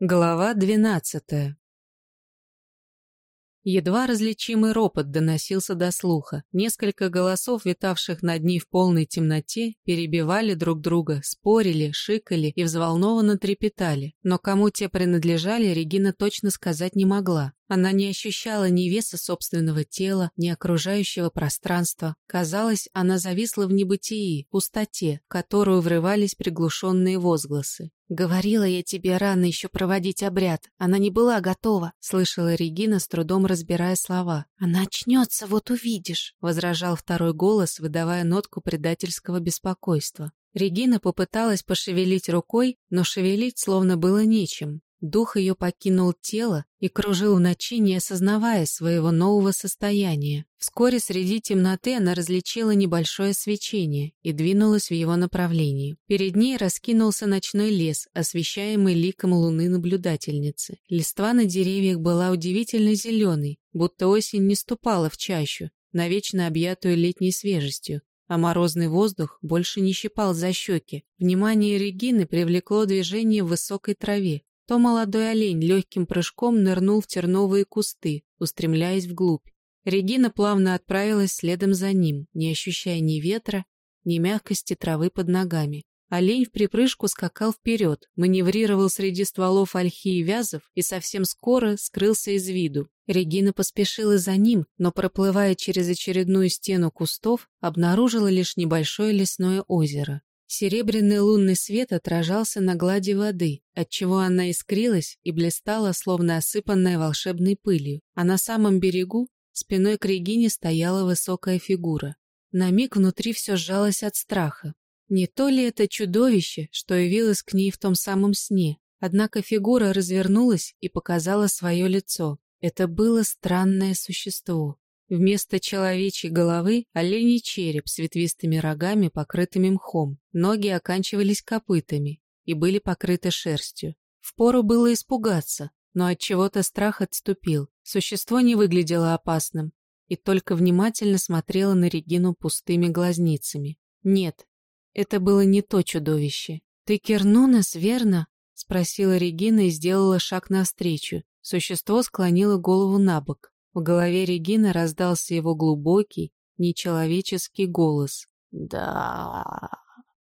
Глава двенадцатая Едва различимый ропот доносился до слуха. Несколько голосов, витавших над ней в полной темноте, перебивали друг друга, спорили, шикали и взволнованно трепетали. Но кому те принадлежали, Регина точно сказать не могла. Она не ощущала ни веса собственного тела, ни окружающего пространства. Казалось, она зависла в небытии, пустоте, в которую врывались приглушенные возгласы. «Говорила я тебе рано еще проводить обряд. Она не была готова», — слышала Регина, с трудом разбирая слова. «Она очнется, вот увидишь», — возражал второй голос, выдавая нотку предательского беспокойства. Регина попыталась пошевелить рукой, но шевелить словно было нечем. Дух ее покинул тело и кружил в ночи, не осознавая своего нового состояния. Вскоре среди темноты она различила небольшое свечение и двинулась в его направлении. Перед ней раскинулся ночной лес, освещаемый ликом луны наблюдательницы. Листва на деревьях была удивительно зеленой, будто осень не ступала в чащу, навечно объятую летней свежестью, а морозный воздух больше не щипал за щеки. Внимание Регины привлекло движение в высокой траве то молодой олень легким прыжком нырнул в терновые кусты, устремляясь вглубь. Регина плавно отправилась следом за ним, не ощущая ни ветра, ни мягкости травы под ногами. Олень в припрыжку скакал вперед, маневрировал среди стволов ольхи и вязов и совсем скоро скрылся из виду. Регина поспешила за ним, но, проплывая через очередную стену кустов, обнаружила лишь небольшое лесное озеро. Серебряный лунный свет отражался на глади воды, отчего она искрилась и блистала, словно осыпанная волшебной пылью, а на самом берегу спиной к Регине стояла высокая фигура. На миг внутри все сжалось от страха. Не то ли это чудовище, что явилось к ней в том самом сне? Однако фигура развернулась и показала свое лицо. Это было странное существо. Вместо человечьей головы – оленей череп с ветвистыми рогами, покрытыми мхом. Ноги оканчивались копытами и были покрыты шерстью. Впору было испугаться, но от чего-то страх отступил. Существо не выглядело опасным и только внимательно смотрело на Регину пустыми глазницами. Нет, это было не то чудовище. «Ты Кернунес, верно?» — спросила Регина и сделала шаг навстречу. Существо склонило голову на бок. В голове Регины раздался его глубокий, нечеловеческий голос. «Да...»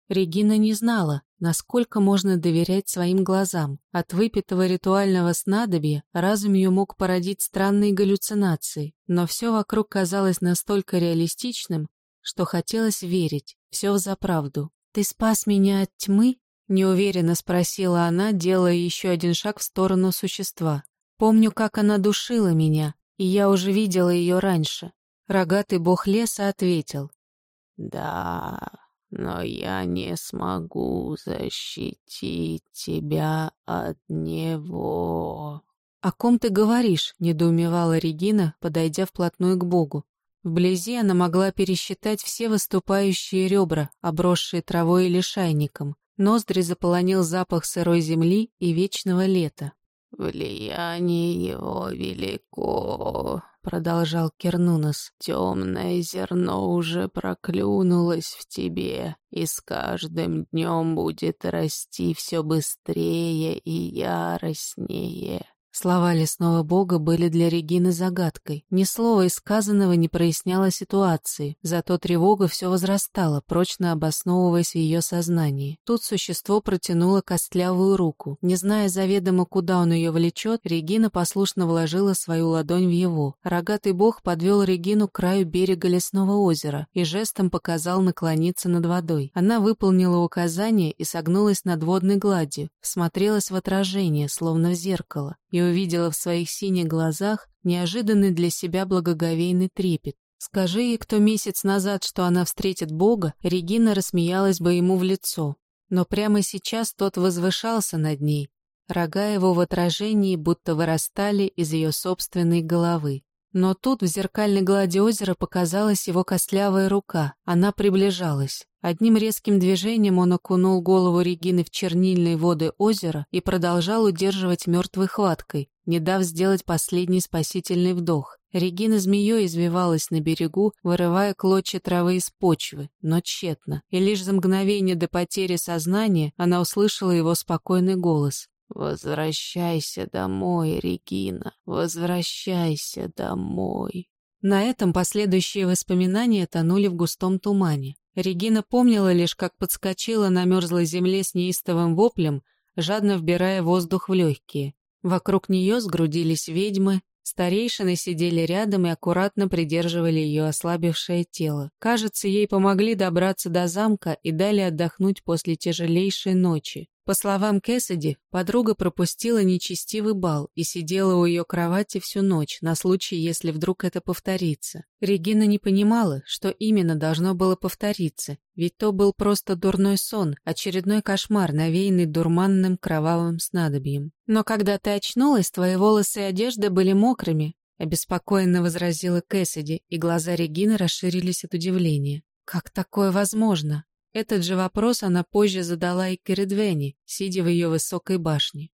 Регина не знала, насколько можно доверять своим глазам. От выпитого ритуального снадобья разум ее мог породить странные галлюцинации, но все вокруг казалось настолько реалистичным, что хотелось верить, все взаправду. «Ты спас меня от тьмы?» — неуверенно спросила она, делая еще один шаг в сторону существа. «Помню, как она душила меня, и я уже видела ее раньше. Рогатый бог леса ответил. «Да, но я не смогу защитить тебя от него». «О ком ты говоришь?» — недоумевала Регина, подойдя вплотную к богу. Вблизи она могла пересчитать все выступающие ребра, обросшие травой или шайником. Ноздри заполонил запах сырой земли и вечного лета. «Влияние его велико», — продолжал Кернунос. «Темное зерно уже проклюнулось в тебе, и с каждым днем будет расти все быстрее и яростнее. Слова лесного бога были для Регины загадкой. Ни слова из сказанного не проясняло ситуации, зато тревога все возрастала, прочно обосновываясь в ее сознании. Тут существо протянуло костлявую руку. Не зная заведомо, куда он ее влечет, Регина послушно вложила свою ладонь в его. Рогатый бог подвел Регину к краю берега лесного озера и жестом показал наклониться над водой. Она выполнила указание и согнулась над водной гладью, всмотрелась в отражение, словно в зеркало и увидела в своих синих глазах неожиданный для себя благоговейный трепет. Скажи ей кто месяц назад, что она встретит Бога, Регина рассмеялась бы ему в лицо. Но прямо сейчас тот возвышался над ней. Рога его в отражении будто вырастали из ее собственной головы. Но тут в зеркальной глади озера показалась его костлявая рука. Она приближалась. Одним резким движением он окунул голову Регины в чернильные воды озера и продолжал удерживать мертвой хваткой, не дав сделать последний спасительный вдох. Регина змеей извивалась на берегу, вырывая клочья травы из почвы, но тщетно. И лишь за мгновение до потери сознания она услышала его спокойный голос. «Возвращайся домой, Регина, возвращайся домой». На этом последующие воспоминания тонули в густом тумане. Регина помнила лишь, как подскочила на мерзлой земле с неистовым воплем, жадно вбирая воздух в легкие. Вокруг нее сгрудились ведьмы, Старейшины сидели рядом и аккуратно придерживали ее ослабевшее тело. Кажется, ей помогли добраться до замка и дали отдохнуть после тяжелейшей ночи. По словам Кэссиди, подруга пропустила нечестивый бал и сидела у ее кровати всю ночь, на случай, если вдруг это повторится. Регина не понимала, что именно должно было повториться, ведь то был просто дурной сон, очередной кошмар, навеянный дурманным кровавым снадобьем. «Но когда ты очнулась, твои волосы и одежда были мокрыми», обеспокоенно возразила Кэссиди, и глаза Регины расширились от удивления. «Как такое возможно?» Этот же вопрос она позже задала и Кередвене, сидя в ее высокой башне.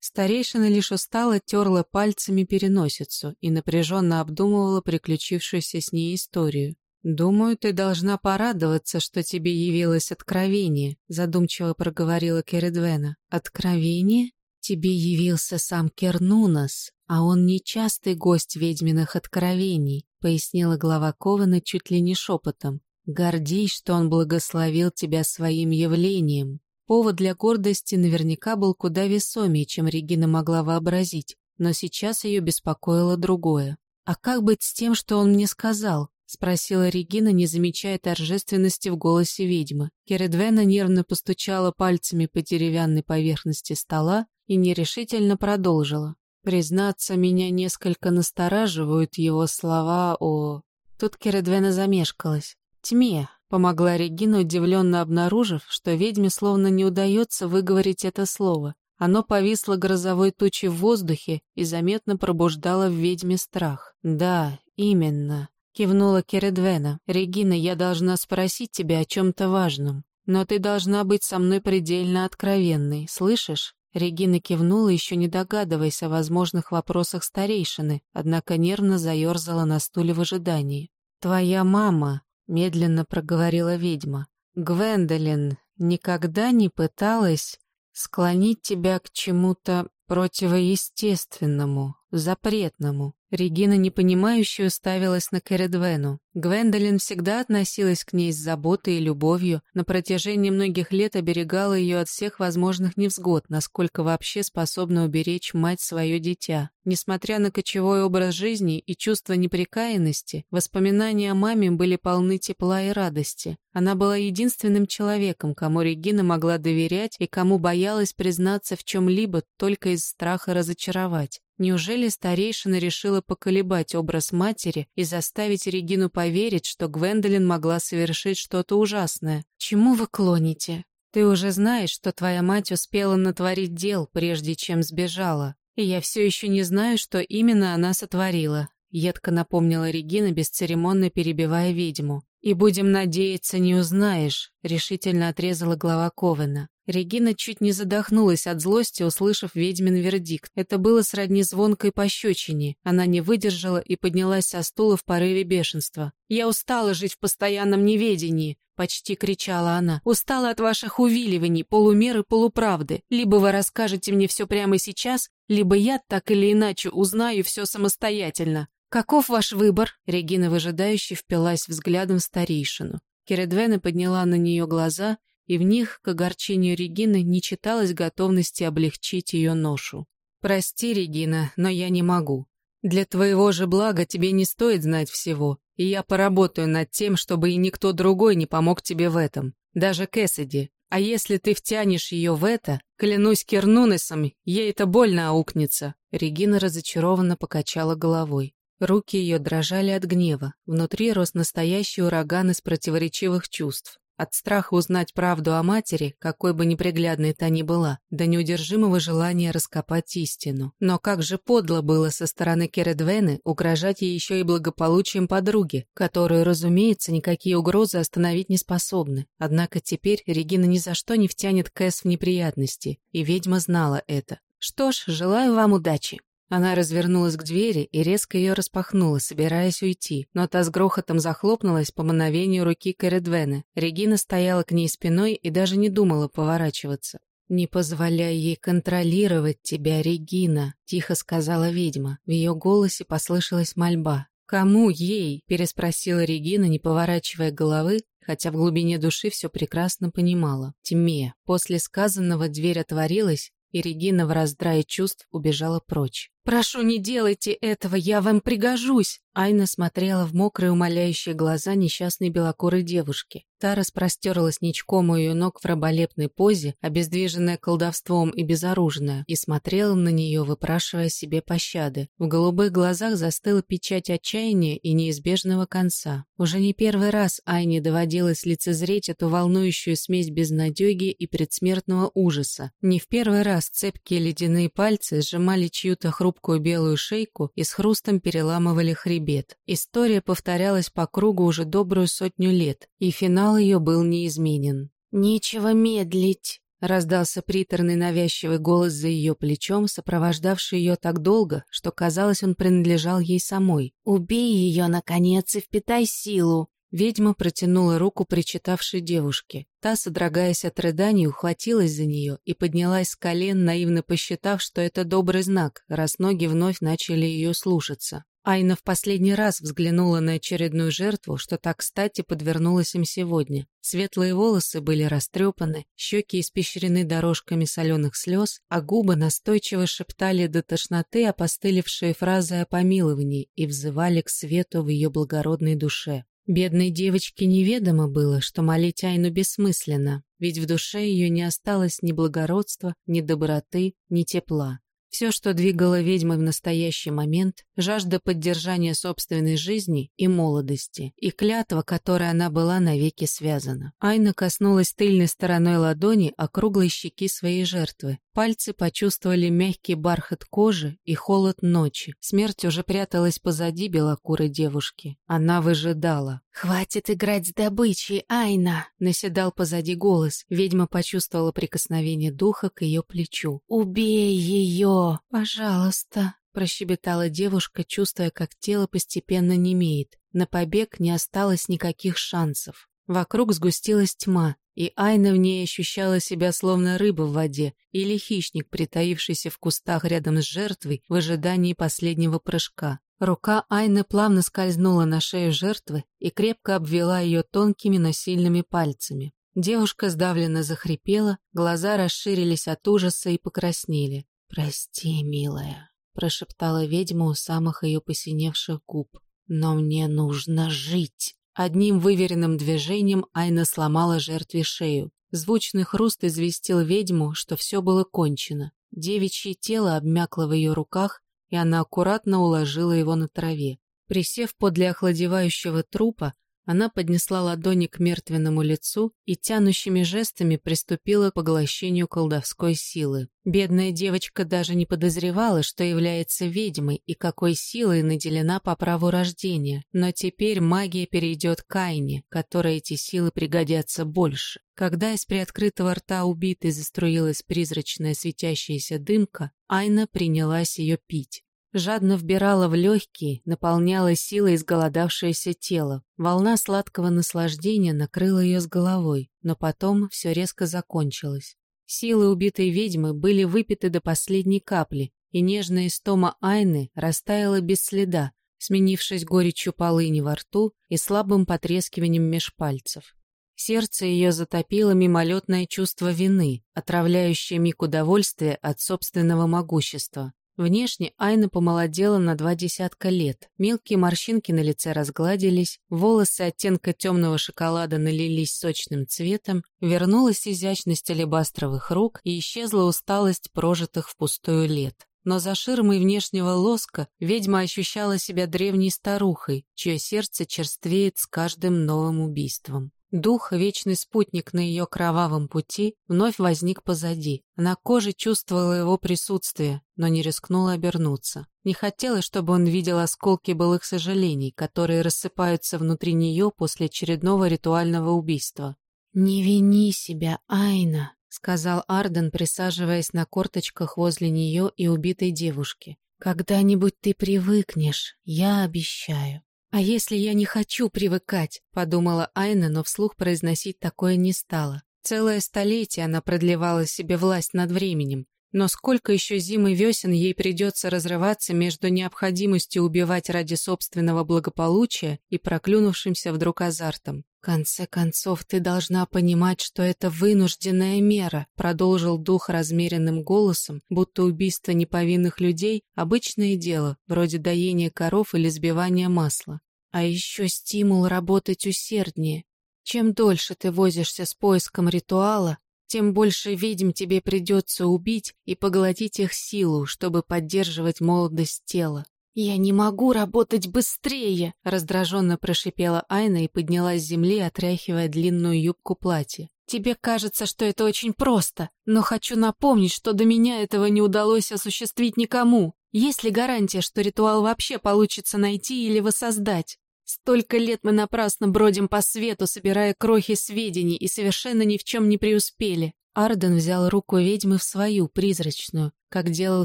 Старейшина лишь устало терла пальцами переносицу и напряженно обдумывала приключившуюся с ней историю. «Думаю, ты должна порадоваться, что тебе явилось откровение», задумчиво проговорила Кередвена. «Откровение? Тебе явился сам Кернунас, а он нечастый гость ведьминых откровений», пояснила глава Кована чуть ли не шепотом. Гордись, что он благословил тебя своим явлением. Повод для гордости наверняка был куда весомее, чем Регина могла вообразить, но сейчас ее беспокоило другое. «А как быть с тем, что он мне сказал?» — спросила Регина, не замечая торжественности в голосе ведьмы. Кередвена нервно постучала пальцами по деревянной поверхности стола и нерешительно продолжила. «Признаться, меня несколько настораживают его слова о...» Тут Кередвена замешкалась. «Тьме», — помогла Регина, удивленно обнаружив, что ведьме словно не удается выговорить это слово. Оно повисло грозовой тучей в воздухе и заметно пробуждало в ведьме страх. «Да, именно», — кивнула Кередвена. «Регина, я должна спросить тебя о чем-то важном. Но ты должна быть со мной предельно откровенной, слышишь?» Регина кивнула, еще не догадываясь о возможных вопросах старейшины, однако нервно заерзала на стуле в ожидании. «Твоя мама», медленно проговорила ведьма. Гвендолин никогда не пыталась склонить тебя к чему-то противоестественному, запретному. Регина непонимающе уставилась на Кередвену. Гвендолин всегда относилась к ней с заботой и любовью, на протяжении многих лет оберегала ее от всех возможных невзгод, насколько вообще способна уберечь мать свое дитя. Несмотря на кочевой образ жизни и чувство неприкаянности, воспоминания о маме были полны тепла и радости. Она была единственным человеком, кому Регина могла доверять и кому боялась признаться в чем-либо только из страха разочаровать. Неужели старейшина решила поколебать образ матери и заставить Регину поверить, что Гвендолин могла совершить что-то ужасное? Чему вы клоните? Ты уже знаешь, что твоя мать успела натворить дел, прежде чем сбежала. И я все еще не знаю, что именно она сотворила. Едко напомнила Регина, бесцеремонно перебивая ведьму. «И будем надеяться, не узнаешь», — решительно отрезала глава Ковена. Регина чуть не задохнулась от злости, услышав ведьмин вердикт. Это было сродни звонкой пощечине. Она не выдержала и поднялась со стула в порыве бешенства. «Я устала жить в постоянном неведении», — почти кричала она. «Устала от ваших увиливаний, полумеры, полуправды. Либо вы расскажете мне все прямо сейчас, либо я так или иначе узнаю все самостоятельно. «Каков ваш выбор?» Регина выжидающе впилась взглядом в старейшину. Кередвена подняла на нее глаза, и в них, к огорчению Регины, не читалось готовности облегчить ее ношу. «Прости, Регина, но я не могу. Для твоего же блага тебе не стоит знать всего, и я поработаю над тем, чтобы и никто другой не помог тебе в этом, даже Кэссиди. А если ты втянешь ее в это, клянусь Кернунесом, ей это больно аукнется». Регина разочарованно покачала головой. Руки ее дрожали от гнева, внутри рос настоящий ураган из противоречивых чувств. От страха узнать правду о матери, какой бы неприглядной та ни была, до неудержимого желания раскопать истину. Но как же подло было со стороны Кередвены угрожать ей еще и благополучием подруги, которую, разумеется, никакие угрозы остановить не способны. Однако теперь Регина ни за что не втянет Кэс в неприятности, и ведьма знала это. «Что ж, желаю вам удачи». Она развернулась к двери и резко ее распахнула, собираясь уйти, но та с грохотом захлопнулась по мановению руки Кередвены. Регина стояла к ней спиной и даже не думала поворачиваться. «Не позволяй ей контролировать тебя, Регина», — тихо сказала ведьма. В ее голосе послышалась мольба. «Кому ей?» – переспросила Регина, не поворачивая головы, хотя в глубине души все прекрасно понимала. Тьме. После сказанного дверь отворилась, и Регина в раздрае чувств убежала прочь. «Прошу, не делайте этого, я вам пригожусь!» Айна смотрела в мокрые умоляющие глаза несчастной белокурой девушки. Та распростерлась ничком у ее ног в раболепной позе, обездвиженная колдовством и безоружная, и смотрела на нее, выпрашивая себе пощады. В голубых глазах застыла печать отчаяния и неизбежного конца. Уже не первый раз Айне доводилось лицезреть эту волнующую смесь безнадеги и предсмертного ужаса. Не в первый раз цепкие ледяные пальцы сжимали чью-то хрупкую белую шейку и с хрустом переламывали хребет. История повторялась по кругу уже добрую сотню лет, и Финал ее был неизменен. «Нечего медлить!» Раздался приторный навязчивый голос за ее плечом, сопровождавший ее так долго, что, казалось, он принадлежал ей самой. «Убей ее, наконец, и впитай силу!» Ведьма протянула руку причитавшей девушке. Та, содрогаясь от рыданий, ухватилась за нее и поднялась с колен, наивно посчитав, что это добрый знак, раз ноги вновь начали ее слушаться. Айна в последний раз взглянула на очередную жертву, что так кстати подвернулась им сегодня. Светлые волосы были растрепаны, щеки испещрены дорожками соленых слез, а губы настойчиво шептали до тошноты опостылевшие фразы о помиловании и взывали к свету в ее благородной душе. Бедной девочке неведомо было, что молить Айну бессмысленно, ведь в душе ее не осталось ни благородства, ни доброты, ни тепла. Все, что двигало ведьмой в настоящий момент, жажда поддержания собственной жизни и молодости, и клятва, которой она была навеки связана. Айна коснулась тыльной стороной ладони округлой щеки своей жертвы. Пальцы почувствовали мягкий бархат кожи и холод ночи. Смерть уже пряталась позади белокурой девушки. Она выжидала. «Хватит играть с добычей, Айна!» — наседал позади голос. Ведьма почувствовала прикосновение духа к ее плечу. «Убей ее! Пожалуйста!» — прощебетала девушка, чувствуя, как тело постепенно немеет. На побег не осталось никаких шансов. Вокруг сгустилась тьма, и Айна в ней ощущала себя словно рыба в воде или хищник, притаившийся в кустах рядом с жертвой в ожидании последнего прыжка. Рука Айны плавно скользнула на шею жертвы и крепко обвела ее тонкими, но сильными пальцами. Девушка сдавленно захрипела, глаза расширились от ужаса и покраснели. «Прости, милая», — прошептала ведьма у самых ее посиневших губ. «Но мне нужно жить». Одним выверенным движением Айна сломала жертве шею. Звучный хруст известил ведьму, что все было кончено. Девичье тело обмякло в ее руках, и она аккуратно уложила его на траве. Присев подле охладевающего трупа, она поднесла ладони к мертвенному лицу и тянущими жестами приступила к поглощению колдовской силы. Бедная девочка даже не подозревала, что является ведьмой и какой силой наделена по праву рождения, но теперь магия перейдет к Айне, которой эти силы пригодятся больше. Когда из приоткрытого рта убитой заструилась призрачная светящаяся дымка, Айна принялась ее пить. Жадно вбирала в легкие, наполняла силой изголодавшееся тело. Волна сладкого наслаждения накрыла ее с головой, но потом все резко закончилось. Силы убитой ведьмы были выпиты до последней капли, и нежная истома Айны растаяла без следа, сменившись горечью полыни во рту и слабым потрескиванием меж пальцев. Сердце ее затопило мимолетное чувство вины, отравляющее миг удовольствия от собственного могущества. Внешне Айна помолодела на два десятка лет. Мелкие морщинки на лице разгладились, волосы оттенка темного шоколада налились сочным цветом, вернулась изящность алебастровых рук и исчезла усталость прожитых впустую лет. Но за ширмой внешнего лоска ведьма ощущала себя древней старухой, чье сердце черствеет с каждым новым убийством. Дух, вечный спутник на ее кровавом пути, вновь возник позади. На коже чувствовала его присутствие, но не рискнула обернуться. Не хотелось, чтобы он видел осколки былых сожалений, которые рассыпаются внутри нее после очередного ритуального убийства. «Не вини себя, Айна», — сказал Арден, присаживаясь на корточках возле нее и убитой девушки. «Когда-нибудь ты привыкнешь, я обещаю». «А если я не хочу привыкать?» — подумала Айна, но вслух произносить такое не стала. Целое столетие она продлевала себе власть над временем, но сколько еще зим и весен ей придется разрываться между необходимостью убивать ради собственного благополучия и проклюнувшимся вдруг азартом. «В конце концов, ты должна понимать, что это вынужденная мера», продолжил дух размеренным голосом, будто убийство неповинных людей – обычное дело, вроде доения коров или сбивания масла. А еще стимул работать усерднее. Чем дольше ты возишься с поиском ритуала, тем больше ведьм тебе придется убить и поглотить их силу, чтобы поддерживать молодость тела. «Я не могу работать быстрее!» — раздраженно прошипела Айна и поднялась с земли, отряхивая длинную юбку платья. «Тебе кажется, что это очень просто, но хочу напомнить, что до меня этого не удалось осуществить никому. Есть ли гарантия, что ритуал вообще получится найти или воссоздать? Столько лет мы напрасно бродим по свету, собирая крохи сведений, и совершенно ни в чем не преуспели. Арден взял руку ведьмы в свою, призрачную, как делал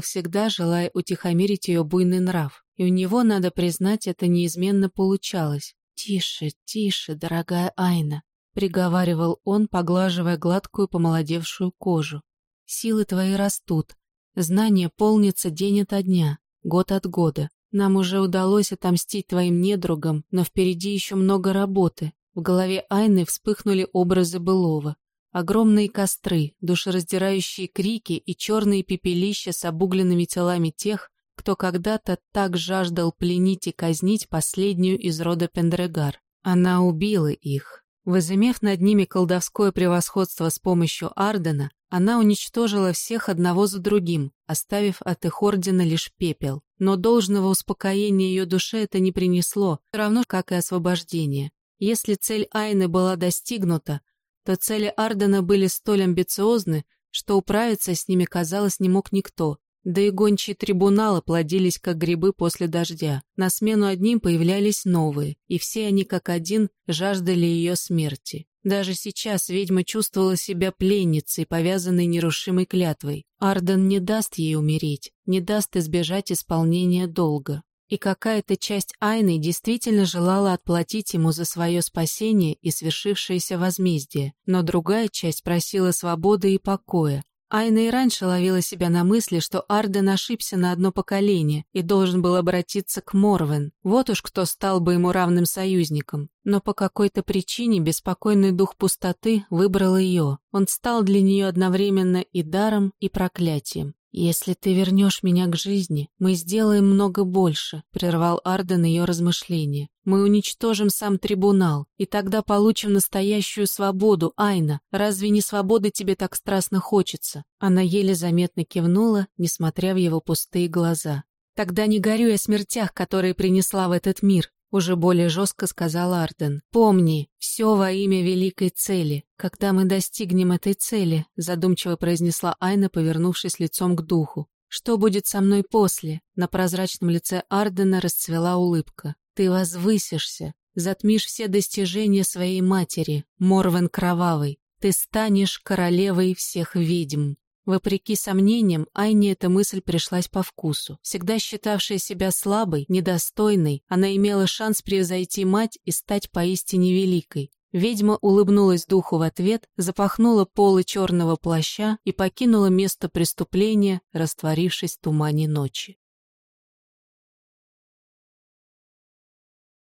всегда, желая утихомирить ее буйный нрав. И у него, надо признать, это неизменно получалось. «Тише, тише, дорогая Айна», — приговаривал он, поглаживая гладкую помолодевшую кожу. «Силы твои растут, знания полнятся день ото дня, год от года. Нам уже удалось отомстить твоим недругам, но впереди еще много работы. В голове Айны вспыхнули образы былого. Огромные костры, душераздирающие крики и черные пепелища с обугленными телами тех, кто когда-то так жаждал пленить и казнить последнюю из рода Пендрегар. Она убила их. Возымев над ними колдовское превосходство с помощью Ардена, она уничтожила всех одного за другим, оставив от их ордена лишь пепел. Но должного успокоения ее душе это не принесло, равно как и освобождение. Если цель Айны была достигнута, то цели Ардена были столь амбициозны, что управиться с ними, казалось, не мог никто. Да и гончие трибуналы плодились, как грибы после дождя. На смену одним появлялись новые, и все они, как один, жаждали ее смерти. Даже сейчас ведьма чувствовала себя пленницей, повязанной нерушимой клятвой. Арден не даст ей умереть, не даст избежать исполнения долга. И какая-то часть Айны действительно желала отплатить ему за свое спасение и свершившееся возмездие, но другая часть просила свободы и покоя, Айна и раньше ловила себя на мысли, что Арден ошибся на одно поколение и должен был обратиться к Морвен. Вот уж кто стал бы ему равным союзником. Но по какой-то причине беспокойный дух пустоты выбрал ее. Он стал для нее одновременно и даром, и проклятием. «Если ты вернешь меня к жизни, мы сделаем много больше», — прервал Арден ее размышления. «Мы уничтожим сам трибунал, и тогда получим настоящую свободу, Айна. Разве не свободы тебе так страстно хочется?» Она еле заметно кивнула, несмотря в его пустые глаза. «Тогда не горюй о смертях, которые принесла в этот мир. Уже более жестко сказал Арден. «Помни, все во имя великой цели. Когда мы достигнем этой цели», задумчиво произнесла Айна, повернувшись лицом к духу. «Что будет со мной после?» На прозрачном лице Ардена расцвела улыбка. «Ты возвысишься, затмишь все достижения своей матери, Морвен Кровавый. Ты станешь королевой всех ведьм». Вопреки сомнениям, Айне эта мысль пришлась по вкусу. Всегда считавшая себя слабой, недостойной, она имела шанс превзойти мать и стать поистине великой. Ведьма улыбнулась духу в ответ, запахнула полы черного плаща и покинула место преступления, растворившись в тумане ночи.